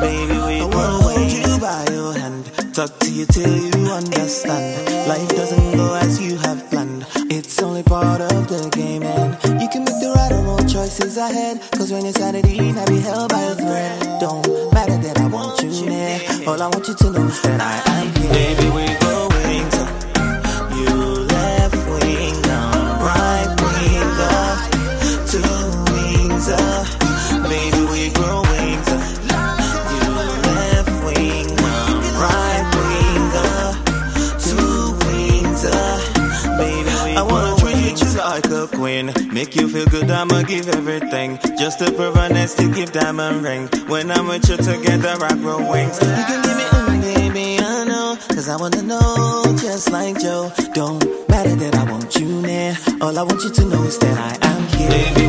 Baby, wait, I wanna hold you by your hand, talk to you till you understand. Life doesn't go as you have planned. It's only part of the game, and you can make the right or wrong choices ahead. Cause when you're sanity, not be held by a thread. Don't matter that I want you near. All I want you to know is that I am here. Baby. Queen, make you feel good. I'ma give everything just to prove honest to give diamond ring. When I'm with you together, I grow wings. You can give me mm, baby, I know, cause I wanna know just like Joe. Don't matter that I want you near. All I want you to know is that I am here. Baby,